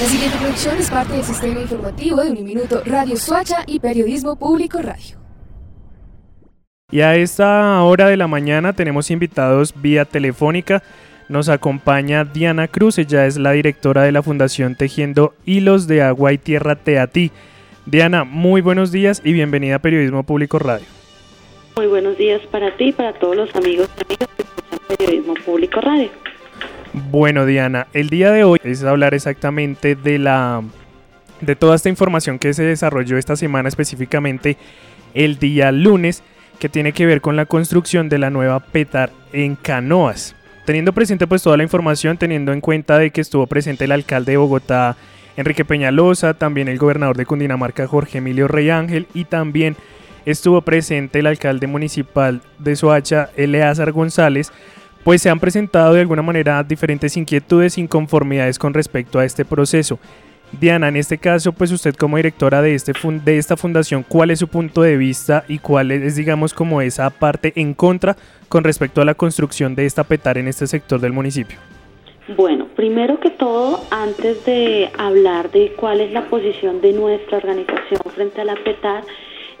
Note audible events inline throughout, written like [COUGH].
La siguiente producción es parte del sistema informativo de Uniminuto Radio Suacha y Periodismo Público Radio. Y a esta hora de la mañana tenemos invitados vía telefónica. Nos acompaña Diana Cruz, ella es la directora de la Fundación Tejiendo Hilos de Agua y Tierra Teatí. Diana, muy buenos días y bienvenida a Periodismo Público Radio. Muy buenos días para ti y para todos los amigos y amigas que escuchan Periodismo Público Radio. Bueno, Diana, el día de hoy es hablar exactamente de la de toda esta información que se desarrolló esta semana específicamente el día lunes que tiene que ver con la construcción de la nueva PETAR en Canoas. Teniendo presente pues toda la información, teniendo en cuenta de que estuvo presente el alcalde de Bogotá, Enrique Peñalosa, también el gobernador de Cundinamarca, Jorge Emilio Rey Ángel, y también estuvo presente el alcalde municipal de Soacha, Eleazar González, pues se han presentado de alguna manera diferentes inquietudes e inconformidades con respecto a este proceso. Diana, en este caso, pues usted como directora de, este de esta fundación, ¿cuál es su punto de vista y cuál es, digamos, como esa parte en contra con respecto a la construcción de esta PETAR en este sector del municipio? Bueno, primero que todo, antes de hablar de cuál es la posición de nuestra organización frente a la PETAR,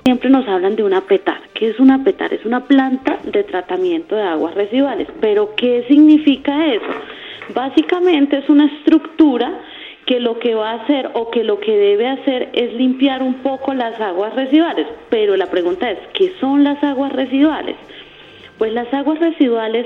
siempre nos hablan de una PETAR. ¿Qué es una PETAR? Es una planta de tratamiento de aguas residuales. Pero ¿qué significa eso? Básicamente es una estructura que lo que va a hacer o que lo que debe hacer es limpiar un poco las aguas residuales. Pero la pregunta es, ¿qué son las aguas residuales? Pues las aguas residuales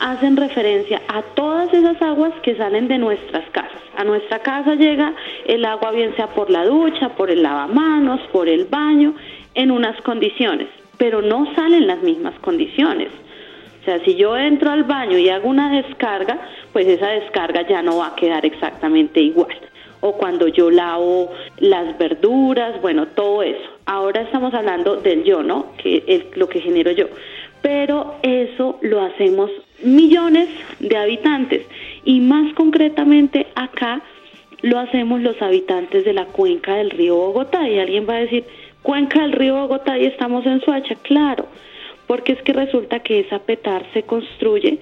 hacen referencia a todas esas aguas que salen de nuestras casas. A nuestra casa llega el agua bien sea por la ducha, por el lavamanos, por el baño en unas condiciones, pero no salen las mismas condiciones. O sea, si yo entro al baño y hago una descarga, pues esa descarga ya no va a quedar exactamente igual. O cuando yo lavo las verduras, bueno, todo eso. Ahora estamos hablando del yo, ¿no? Que es lo que genero yo. Pero eso lo hacemos millones de habitantes y más concretamente acá lo hacemos los habitantes de la cuenca del río Bogotá. Y alguien va a decir, Cuenca del río Bogotá y estamos en Suacha, claro, porque es que resulta que esa petar se construye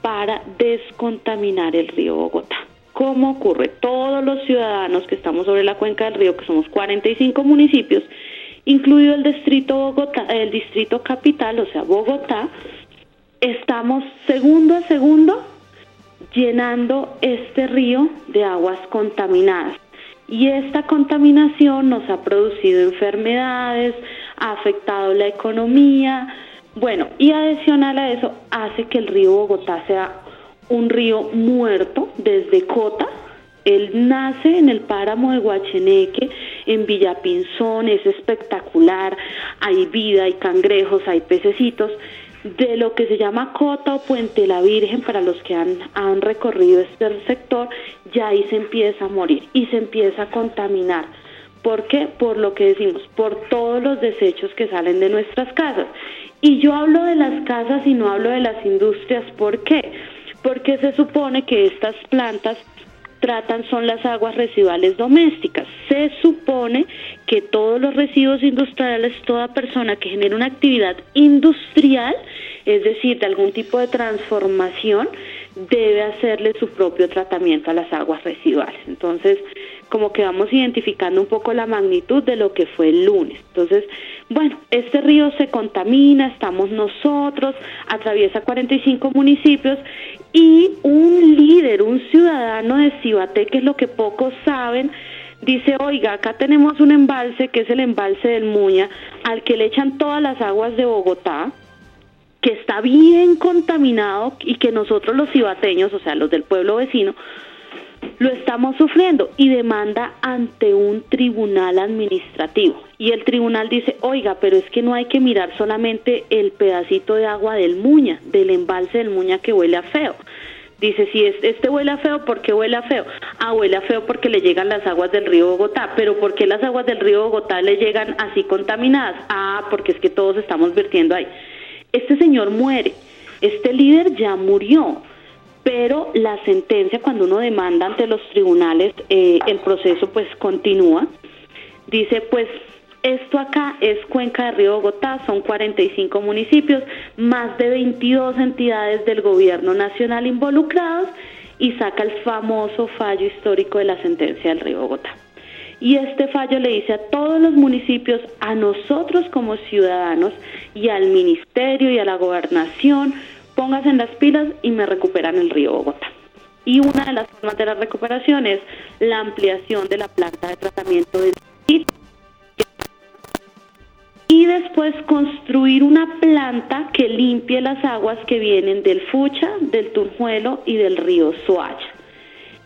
para descontaminar el río Bogotá. ¿Cómo ocurre? Todos los ciudadanos que estamos sobre la cuenca del río, que somos 45 municipios, incluido el distrito Bogotá, el distrito capital, o sea, Bogotá, estamos segundo a segundo llenando este río de aguas contaminadas. Y esta contaminación nos ha producido enfermedades, ha afectado la economía, bueno, y adicional a eso hace que el río Bogotá sea un río muerto desde Cota. Él nace en el páramo de Guacheneque, en Villapinzón, es espectacular, hay vida, hay cangrejos, hay pececitos, de lo que se llama Cota o Puente la Virgen, para los que han, han recorrido este sector, ya ahí se empieza a morir y se empieza a contaminar. ¿Por qué? Por lo que decimos, por todos los desechos que salen de nuestras casas. Y yo hablo de las casas y no hablo de las industrias. ¿Por qué? Porque se supone que estas plantas tratan son las aguas residuales domésticas. Se supone que todos los residuos industriales, toda persona que genera una actividad industrial, es decir, de algún tipo de transformación, debe hacerle su propio tratamiento a las aguas residuales. Entonces, como que vamos identificando un poco la magnitud de lo que fue el lunes. Entonces, bueno, este río se contamina, estamos nosotros, atraviesa 45 municipios y un líder, un ciudadano de Cibate, que es lo que pocos saben, dice, oiga, acá tenemos un embalse que es el embalse del Muña, al que le echan todas las aguas de Bogotá, que está bien contaminado y que nosotros los cibateños, o sea, los del pueblo vecino, lo estamos sufriendo y demanda ante un tribunal administrativo. Y el tribunal dice, oiga, pero es que no hay que mirar solamente el pedacito de agua del Muña, del embalse del Muña que huele a feo. Dice, si este huele a feo, ¿por qué huele a feo? Ah, huele a feo porque le llegan las aguas del río Bogotá. Pero ¿por qué las aguas del río Bogotá le llegan así contaminadas? Ah, porque es que todos estamos vertiendo ahí. Este señor muere. Este líder ya murió pero la sentencia cuando uno demanda ante los tribunales eh, el proceso pues continúa dice pues esto acá es Cuenca de Río Bogotá, son 45 municipios, más de 22 entidades del gobierno nacional involucrados y saca el famoso fallo histórico de la sentencia del río Bogotá. Y este fallo le dice a todos los municipios, a nosotros como ciudadanos y al ministerio y a la gobernación, pónganse en las pilas y me recuperan el río Bogotá. Y una de las formas de la recuperación es la ampliación de la planta de tratamiento del sitio y después construir una planta que limpie las aguas que vienen del Fucha, del Tunjuelo y del río Soacha.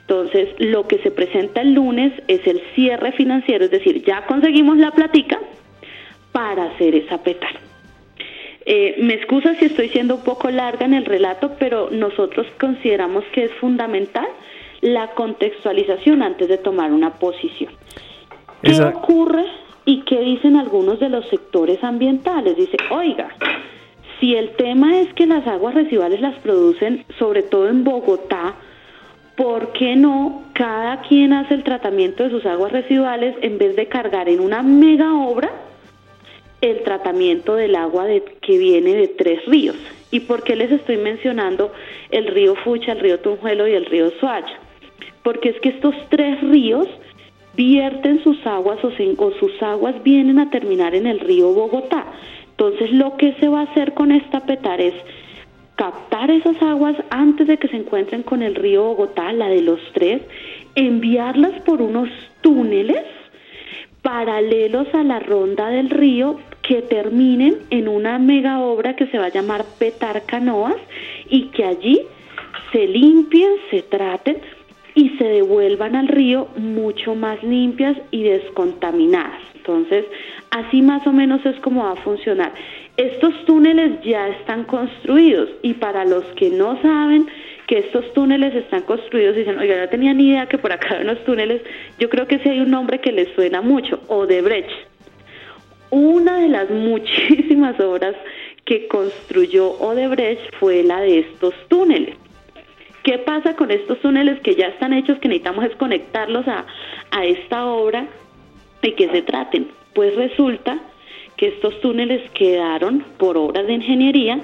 Entonces, lo que se presenta el lunes es el cierre financiero, es decir, ya conseguimos la platica para hacer esa petar. Eh, me excusa si estoy siendo un poco larga en el relato, pero nosotros consideramos que es fundamental la contextualización antes de tomar una posición. ¿Qué ocurre y qué dicen algunos de los sectores ambientales? Dice, oiga, si el tema es que las aguas residuales las producen sobre todo en Bogotá, ¿por qué no cada quien hace el tratamiento de sus aguas residuales en vez de cargar en una mega obra el tratamiento del agua de, que viene de tres ríos? ¿Y por qué les estoy mencionando el río Fucha, el río Tunjuelo y el río Soacha? Porque es que estos tres ríos vierten sus aguas o, o sus aguas vienen a terminar en el río Bogotá. Entonces lo que se va a hacer con esta petar es captar esas aguas antes de que se encuentren con el río Bogotá, la de los tres, enviarlas por unos túneles paralelos a la ronda del río que terminen en una mega obra que se va a llamar Petar Canoas y que allí se limpien, se traten y se devuelvan al río mucho más limpias y descontaminadas. Entonces, así más o menos es como va a funcionar. Estos túneles ya están construidos y para los que no saben que estos túneles están construidos, dicen, oiga, no tenía ni idea que por acá hay unos túneles, yo creo que sí hay un nombre que les suena mucho, Odebrecht. Una de las [LAUGHS] muchísimas obras que construyó Odebrecht fue la de estos túneles. ¿Qué pasa con estos túneles que ya están hechos, que necesitamos es conectarlos a, a esta obra y que se traten? Pues resulta que estos túneles quedaron por obras de ingeniería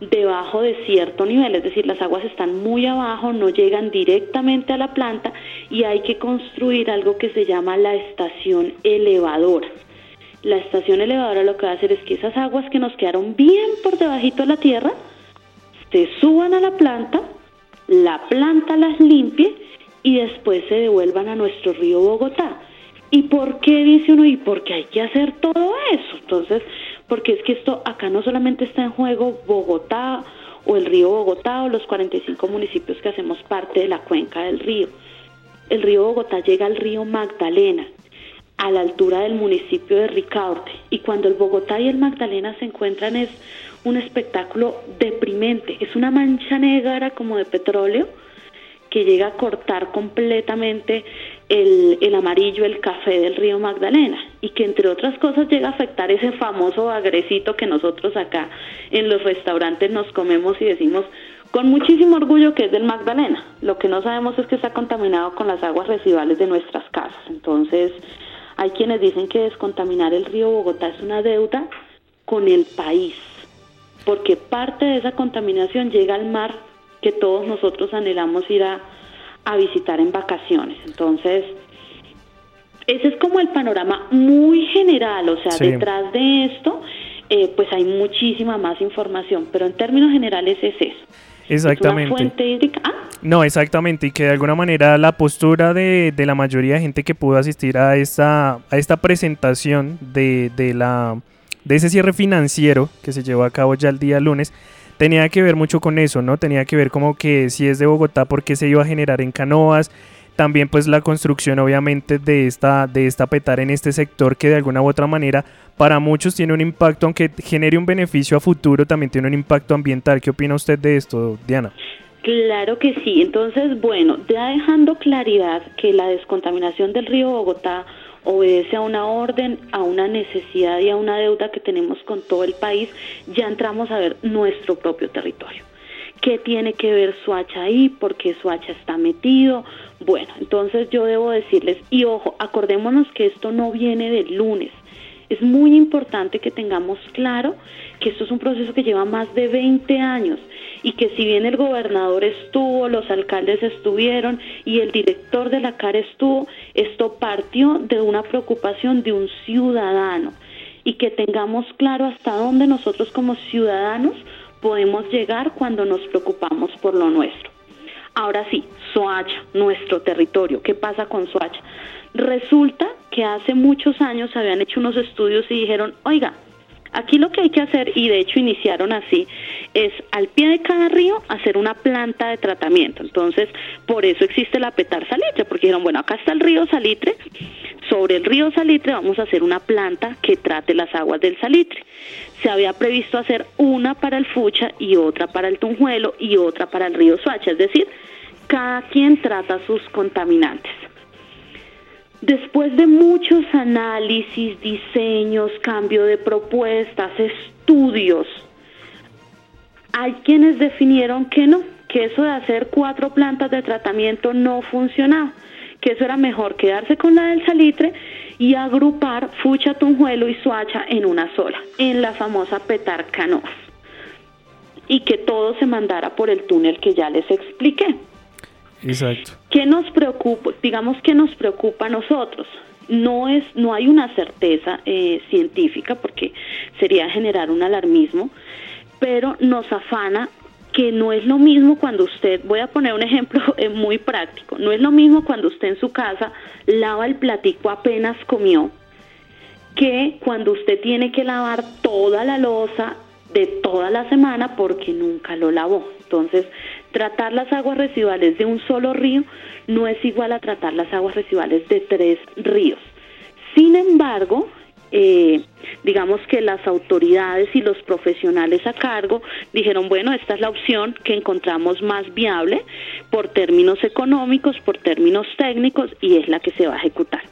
debajo de cierto nivel, es decir, las aguas están muy abajo, no llegan directamente a la planta y hay que construir algo que se llama la estación elevadora. La estación elevadora lo que va a hacer es que esas aguas que nos quedaron bien por debajito de la tierra se suban a la planta, la planta las limpie y después se devuelvan a nuestro río Bogotá. ¿Y por qué dice uno? ¿Y por qué hay que hacer todo eso? Entonces, porque es que esto acá no solamente está en juego Bogotá o el río Bogotá o los 45 municipios que hacemos parte de la cuenca del río. El río Bogotá llega al río Magdalena, a la altura del municipio de Ricaurte. Y cuando el Bogotá y el Magdalena se encuentran es un espectáculo deprimente. Es una mancha negra como de petróleo que llega a cortar completamente el, el, amarillo, el café del río Magdalena y que entre otras cosas llega a afectar ese famoso bagrecito que nosotros acá en los restaurantes nos comemos y decimos con muchísimo orgullo que es del Magdalena. Lo que no sabemos es que está contaminado con las aguas residuales de nuestras casas. Entonces, hay quienes dicen que descontaminar el río Bogotá es una deuda con el país, porque parte de esa contaminación llega al mar que todos nosotros anhelamos ir a, visitar en vacaciones. Entonces, ese es como el panorama muy general, o sea, detrás de esto, eh, pues hay muchísima más información, pero en términos generales es eso. Exactamente. fuente hídrica? ¿Ah? No, exactamente, y que de alguna manera la postura de, de, la mayoría de gente que pudo asistir a esta, a esta presentación de, de, la, de ese cierre financiero que se llevó a cabo ya el día lunes, tenía que ver mucho con eso, ¿no? Tenía que ver como que si es de Bogotá, ¿por qué se iba a generar en canoas? También pues la construcción obviamente de esta, de esta petar en este sector que de alguna u otra manera para muchos tiene un impacto, aunque genere un beneficio a futuro, también tiene un impacto ambiental. ¿Qué opina usted de esto, Diana? Claro que sí. Entonces, bueno, ya dejando claridad que la descontaminación del río Bogotá obedece a una orden, a una necesidad y a una deuda que tenemos con todo el país, ya entramos a ver nuestro propio territorio. ¿Qué tiene que ver Suacha ahí? ¿Por qué Suacha está metido? Bueno, entonces yo debo decirles, y ojo, acordémonos que esto no viene del lunes, Es muy importante que tengamos claro que esto es un proceso que lleva más de 20 años y que si bien el gobernador estuvo, los alcaldes estuvieron y el director de la CAR estuvo, esto partió de una preocupación de un ciudadano y que tengamos claro hasta dónde nosotros como ciudadanos podemos llegar cuando nos preocupamos por lo nuestro. Ahora sí, Soacha, nuestro territorio. ¿Qué pasa con Soacha? Resulta que hace muchos años habían hecho unos estudios y dijeron, oiga, Aquí lo que hay que hacer, y de hecho iniciaron así, es al pie de cada río hacer una planta de tratamiento. Entonces, por eso existe la Petar Salitre, porque dijeron, bueno, acá está el río Salitre, sobre el río Salitre vamos a hacer una planta que trate las aguas del Salitre. Se había previsto hacer una para el Fucha y otra para el Tunjuelo y otra para el río Suacha, es decir, cada quien trata sus contaminantes. Después de muchos análisis, diseños, cambio de propuestas, estudios, hay quienes definieron que no, que eso de hacer cuatro plantas de tratamiento no funcionaba, que eso era mejor quedarse con la del salitre y agrupar Fucha, Tunjuelo y Suacha en una sola, en la famosa Petar Canoas, y que todo se mandara por el túnel que ya les expliqué. Exacto. ¿Qué nos preocupa? Digamos que nos preocupa a nosotros. No es, no hay una certeza eh, científica porque sería generar un alarmismo, pero nos afana que no es lo mismo cuando usted, voy a poner un ejemplo [LAUGHS] eh, muy práctico, no es lo mismo cuando usted en su casa lava el platico apenas comió, que cuando usted tiene que lavar toda la losa de toda la semana porque nunca lo lavó. Entonces, tratar las aguas residuales de un solo río no es igual a tratar las aguas residuales de tres ríos. Sin embargo, eh, digamos que las autoridades y los profesionales a cargo dijeron, bueno, esta es la opción que encontramos más viable por términos económicos, por términos técnicos y es la que se va a ejecutar.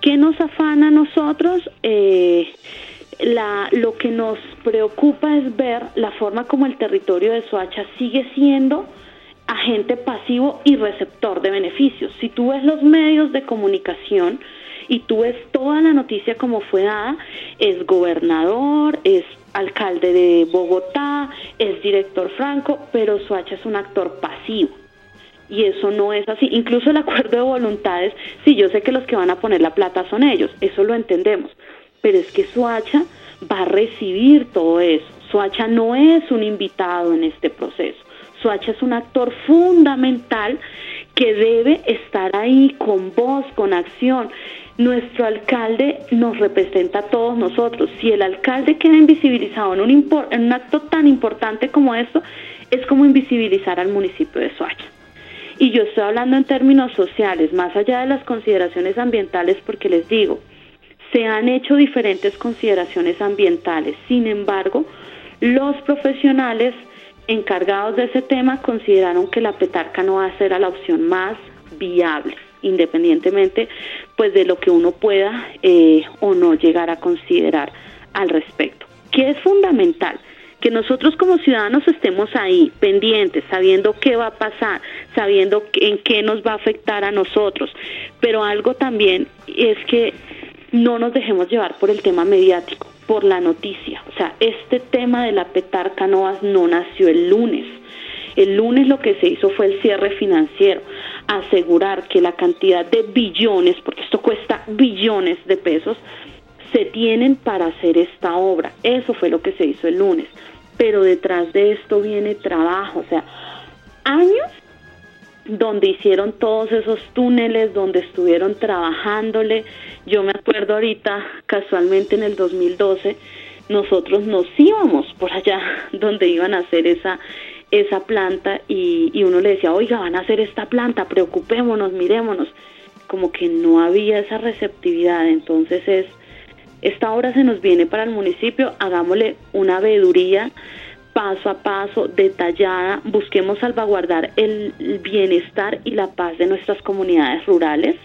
¿Qué nos afana a nosotros? Eh, la, lo que nos preocupa es ver la forma como el territorio de Soacha sigue siendo agente pasivo y receptor de beneficios. Si tú ves los medios de comunicación y tú ves toda la noticia como fue dada, es gobernador, es alcalde de Bogotá, es director Franco, pero Soacha es un actor pasivo. Y eso no es así. Incluso el acuerdo de voluntades, sí, yo sé que los que van a poner la plata son ellos, eso lo entendemos pero es que Suacha va a recibir todo eso. Suacha no es un invitado en este proceso. Suacha es un actor fundamental que debe estar ahí con voz, con acción. Nuestro alcalde nos representa a todos nosotros. Si el alcalde queda invisibilizado en un, acto tan importante como esto, es como invisibilizar al municipio de Suacha. Y yo estoy hablando en términos sociales, más allá de las consideraciones ambientales, porque les digo, se han hecho diferentes consideraciones ambientales. Sin embargo, los profesionales encargados de ese tema consideraron que la petarca no va a ser la opción más viable, independientemente pues de lo que uno pueda eh, o no llegar a considerar al respecto. Que es fundamental que nosotros como ciudadanos estemos ahí, pendientes, sabiendo qué va a pasar, sabiendo en qué nos va a afectar a nosotros. Pero algo también es que no nos dejemos llevar por el tema mediático, por la noticia. O sea, este tema de la petarca Novas no nació el lunes. El lunes lo que se hizo fue el cierre financiero, asegurar que la cantidad de billones, porque esto cuesta billones de pesos, se tienen para hacer esta obra. Eso fue lo que se hizo el lunes. Pero detrás de esto viene trabajo, o sea, años donde hicieron todos esos túneles, donde estuvieron trabajándole. Yo me acuerdo ahorita, casualmente en el 2012, nosotros nos íbamos por allá [LAUGHS] donde iban a hacer esa, esa planta y, y uno le decía, oiga, van a hacer esta planta, preocupémonos, mirémonos. Como que no había esa receptividad, entonces es, esta obra se nos viene para el municipio, hagámosle una veeduría paso a paso, detallada, busquemos salvaguardar el bienestar y la paz de nuestras comunidades rurales,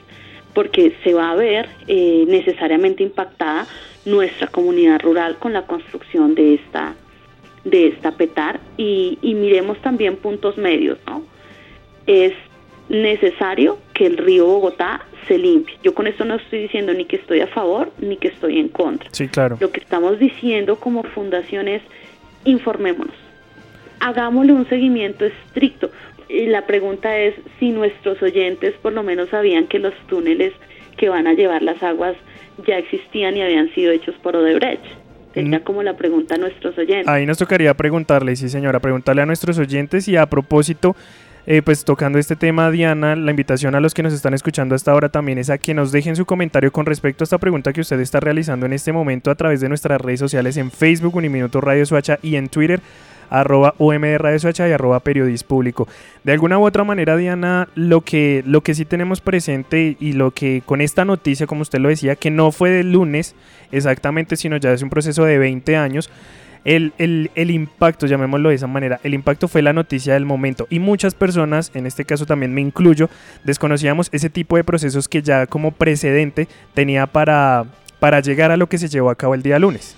porque se va a ver eh, necesariamente impactada nuestra comunidad rural con la construcción de esta de esta petar y, y miremos también puntos medios, ¿no? Es necesario que el río Bogotá se limpie. Yo con esto no estoy diciendo ni que estoy a favor ni que estoy en contra. Sí, claro. Lo que estamos diciendo como fundación es informémonos, hagámosle un seguimiento estricto. Y la pregunta es si nuestros oyentes por lo menos sabían que los túneles que van a llevar las aguas ya existían y habían sido hechos por Odebrecht. Sería mm. como la pregunta a nuestros oyentes. Ahí nos tocaría preguntarle, sí señora, preguntarle a nuestros oyentes y a propósito, eh, pues tocando este tema, Diana, la invitación a los que nos están escuchando hasta ahora también es a que nos dejen su comentario con respecto a esta pregunta que usted está realizando en este momento a través de nuestras redes sociales en Facebook, Uniminuto Radio Suacha y en Twitter arroba UMD Radio Suacha y arroba Periodis Público. De alguna u otra manera, Diana, lo que, lo que sí tenemos presente y lo que con esta noticia, como usted lo decía, que no fue del lunes exactamente, sino ya es un proceso de 20 años, el, el, el, impacto, llamémoslo de esa manera, el impacto fue la noticia del momento y muchas personas, en este caso también me incluyo, desconocíamos ese tipo de procesos que ya como precedente tenía para, para llegar a lo que se llevó a cabo el día lunes.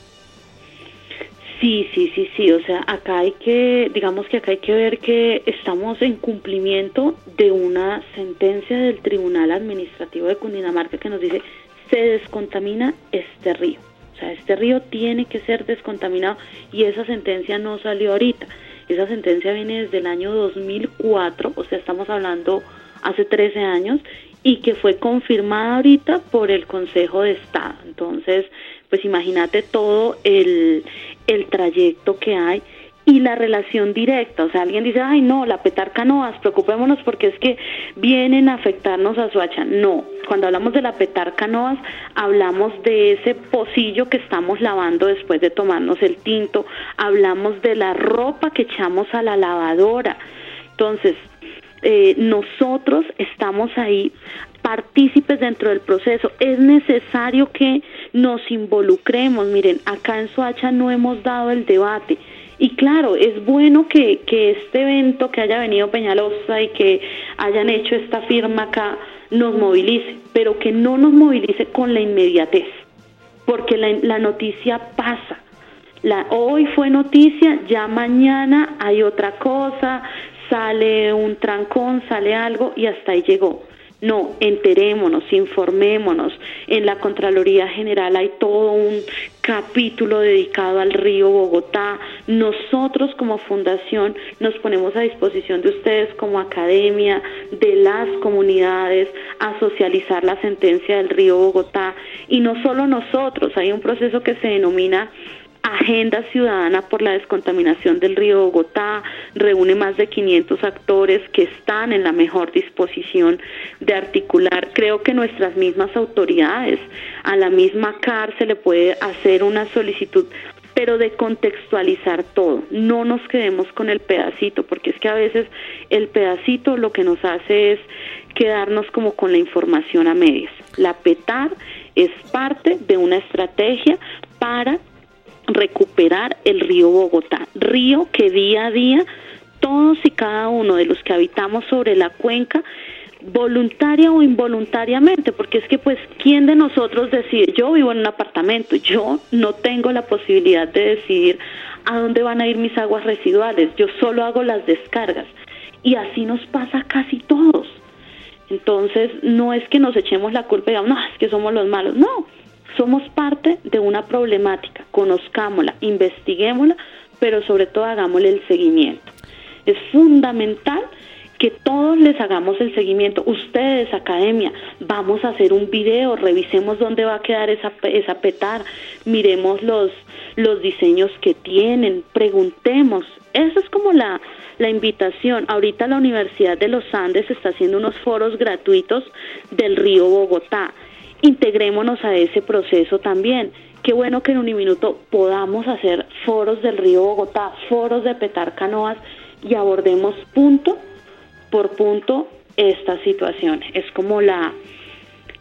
Sí, sí, sí, sí, o sea, acá hay que, digamos que acá hay que ver que estamos en cumplimiento de una sentencia del Tribunal Administrativo de Cundinamarca que nos dice se descontamina este río. O sea, este río tiene que ser descontaminado y esa sentencia no salió ahorita. Esa sentencia viene desde el año 2004, o sea, estamos hablando hace 13 años y que fue confirmada ahorita por el Consejo de Estado. Entonces, pues imagínate todo el, el trayecto que hay y la relación directa. O sea, alguien dice, ay, no, la petarca no, preocupémonos porque es que vienen a afectarnos a Suacha. No, cuando hablamos de la petarca Noas, hablamos de ese pocillo que estamos lavando después de tomarnos el tinto, hablamos de la ropa que echamos a la lavadora. Entonces, eh, nosotros estamos ahí partícipes dentro del proceso. Es necesario que nos involucremos. Miren, acá en Soacha no hemos dado el debate. Y claro, es bueno que, que este evento, que haya venido Peñalosa y que hayan hecho esta firma acá, nos movilice, pero que no nos movilice con la inmediatez, porque la, la noticia pasa. La, hoy fue noticia, ya mañana hay otra cosa, sale un trancón, sale algo y hasta ahí llegó. No, enterémonos, informémonos. En la Contraloría General hay todo un capítulo dedicado al río Bogotá. Nosotros como fundación nos ponemos a disposición de ustedes como academia, de las comunidades, a socializar la sentencia del río Bogotá. Y no solo nosotros, hay un proceso que se denomina Agenda Ciudadana por la Descontaminación del Río Bogotá reúne más de 500 actores que están en la mejor disposición de articular. Creo que nuestras mismas autoridades, a la misma CAR se le puede hacer una solicitud pero de contextualizar todo. No nos quedemos con el pedacito, porque es que a veces el pedacito lo que nos hace es quedarnos como con la información a medias. La PETAR es parte de una estrategia para recuperar el río Bogotá, río que día a día todos y cada uno de los que habitamos sobre la cuenca voluntaria o involuntariamente, porque es que pues quién de nosotros decide, yo vivo en un apartamento, yo no tengo la posibilidad de decidir a dónde van a ir mis aguas residuales, yo solo hago las descargas. Y así nos pasa casi todos. Entonces, no es que nos echemos la culpa y digamos, no, es que somos los malos, no, somos parte de una problemática, conozcámosla, investiguémosla, pero sobre todo hagámosle el seguimiento. Es fundamental que todos les hagamos el seguimiento. Ustedes, academia, vamos a hacer un video, revisemos dónde va a quedar esa, esa petar, miremos los, los diseños que tienen, preguntemos. Esa es como la, la invitación. Ahorita la Universidad de los Andes está haciendo unos foros gratuitos del río Bogotá integrémonos a ese proceso también. Qué bueno que en un minuto podamos hacer foros del río Bogotá, foros de petar canoas y abordemos punto por punto esta situación. Es como la,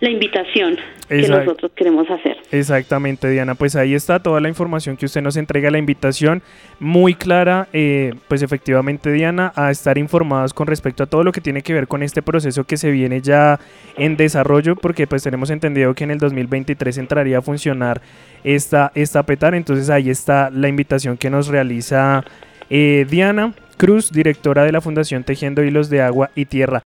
la invitación que nosotros queremos hacer. Exactamente, Diana. Pues ahí está toda la información que usted nos entrega, la invitación muy clara, eh, pues efectivamente, Diana, a estar informados con respecto a todo lo que tiene que ver con este proceso que se viene ya en desarrollo, porque pues tenemos entendido que en el 2023 entraría a funcionar esta, esta PETAR. Entonces ahí está la invitación que nos realiza eh, Diana Cruz, directora de la Fundación Tejiendo Hilos de Agua y Tierra.